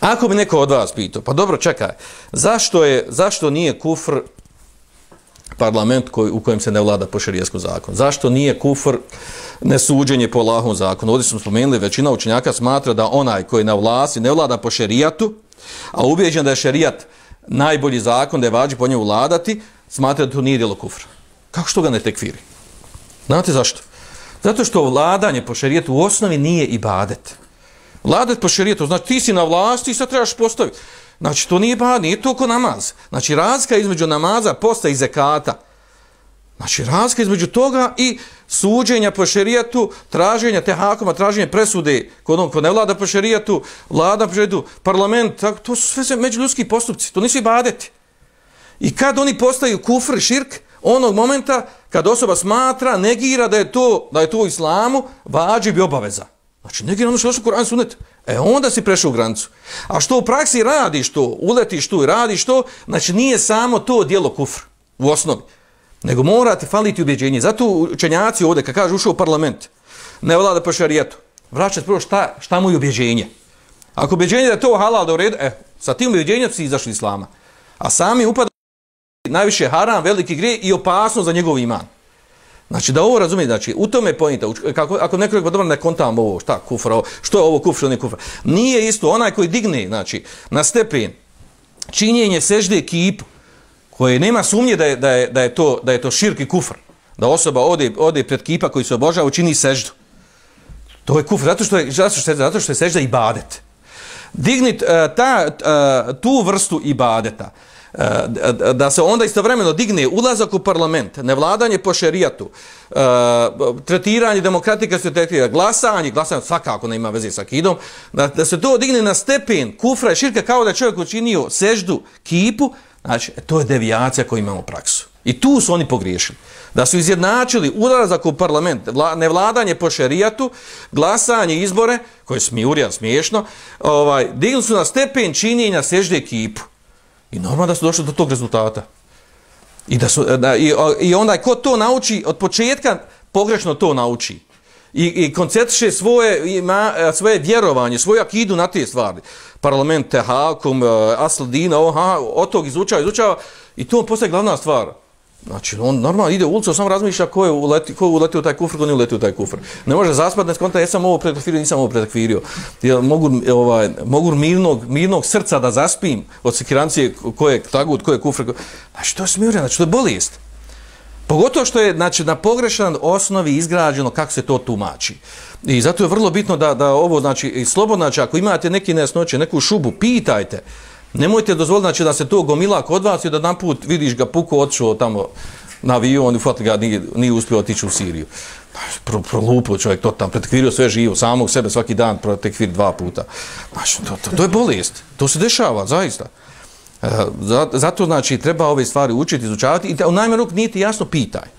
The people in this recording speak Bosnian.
Ako bi neko od vas pitao, pa dobro, čekaj, zašto, je, zašto nije kufr parlament koji, u kojem se ne vlada po šarijeskom zakonu? Zašto nije kufr nesuđenje po Allahom zakonu? Ovdje smo spomenuli, većina učenjaka smatra da onaj koji na vlasi ne vlada po šarijatu, a ubijeđen da je šarijat najbolji zakon, da je vađi po njemu vladati, smatra da to nije djelo kufra. Kako što ga ne tekfiri? Znate zašto? Zato što vladanje po šarijetu u osnovi nije ibadet. Vladat po šerijetu, znači ti si na vlasti i sad trebaš postaviti. Znači to nije ba, nije to ko namaz. Znači razlika između namaza, posta i zekata. Znači razlika između toga i suđenja po šerijetu, traženja te hakoma, traženja presude kod onog ko ne vlada po šerijetu, vlada po šerijetu, parlament, tako, to su sve međuljudski postupci, to nisu ibadeti. I kad oni postaju kufr i širk, onog momenta kad osoba smatra, negira da je to, da je to u islamu, vađi bi obaveza. Znači, negira ono što je Kur'an sunet. E, onda si prešao granicu. A što u praksi radiš to, uletiš tu i radiš to, znači nije samo to dijelo kufr u osnovi. Nego morate faliti ubjeđenje. Zato učenjaci ovdje, kad kaže ušao u parlament, ne vlada po šarijetu, vraćate prvo šta, šta mu je ubjeđenje. Ako ubjeđenje da je to halal da u redu, e, sa tim ubjeđenjem si izašli islama. A sami upada najviše haram, veliki grije i opasno za njegov iman. Znači da ovo razumije, znači u tome je pojenta, kako, ako neko rekao, dobro, ne kontam ovo, šta, kufra, ovo, što je ovo kufra, što ne kufra. Nije isto, onaj koji digne, znači, na stepen, činjenje sežde ekipu, koje nema sumnje da je, da je, da je, to, da je to širki kufr, da osoba ode, ode pred kipa koji se obožava, učini seždu. To je kufr, zato što je, zato što je, zato što je sežda ibadet. Dignit e, ta, e, tu vrstu ibadeta, e, da se onda istovremeno digne ulazak u parlament, nevladanje po šerijatu, tretiranje demokratika, glasanje, glasanje svakako ne ima veze sa kidom, da, da se to digne na stepen kufra i širka kao da čovjek učinio seždu kipu, znači to je devijacija koju imamo praksu. I tu su oni pogriješili. Da su izjednačili ulazak u parlament, nevladanje po šerijatu, glasanje, izbore, koje je smijurija, smiješno, ovaj, digli su na stepen činjenja sežde ekipu. I normalno da su došli do tog rezultata. I, da su, da, i, i onaj ko to nauči, od početka pogrešno to nauči. I, i koncentriše svoje, ima, svoje vjerovanje, svoju akidu na te stvari. Parlament, Hakum, eh, Asldina, oha, od tog izučava, izučava. I to postaje glavna stvar. Znači, on normalno ide u ulicu, samo razmišlja ko je uleti, ko uleti u taj kufr, ko ne uleti u taj kufr. Ne može zaspat, ne skonta, jesam ovo pretakfirio, nisam ovo pretakfirio. Ja mogu, ovaj, mogu mirnog, mirnog srca da zaspim od sekirancije ko je tagut, ko je kufr. Ko... Znači, to je smirjeno, znači, to je bolest. Pogotovo što je znači, na pogrešan osnovi izgrađeno kako se to tumači. I zato je vrlo bitno da, da ovo, znači, slobodno, znači, ako imate neki nesnoće, neku šubu, pitajte. Nemojte dozvoliti znači, da se to gomila kod vas i da jedan put vidiš ga puko odšao tamo na avion i fatli ga nije, nije uspio otići u Siriju. Pa, pro, prolupio čovjek to tam, pretekvirio sve živo, samog sebe svaki dan protekvir dva puta. Znači, to, to, to je bolest. To se dešava, zaista. E, zato, znači, treba ove stvari učiti, izučavati i da u najmanju nije ti jasno pitaj.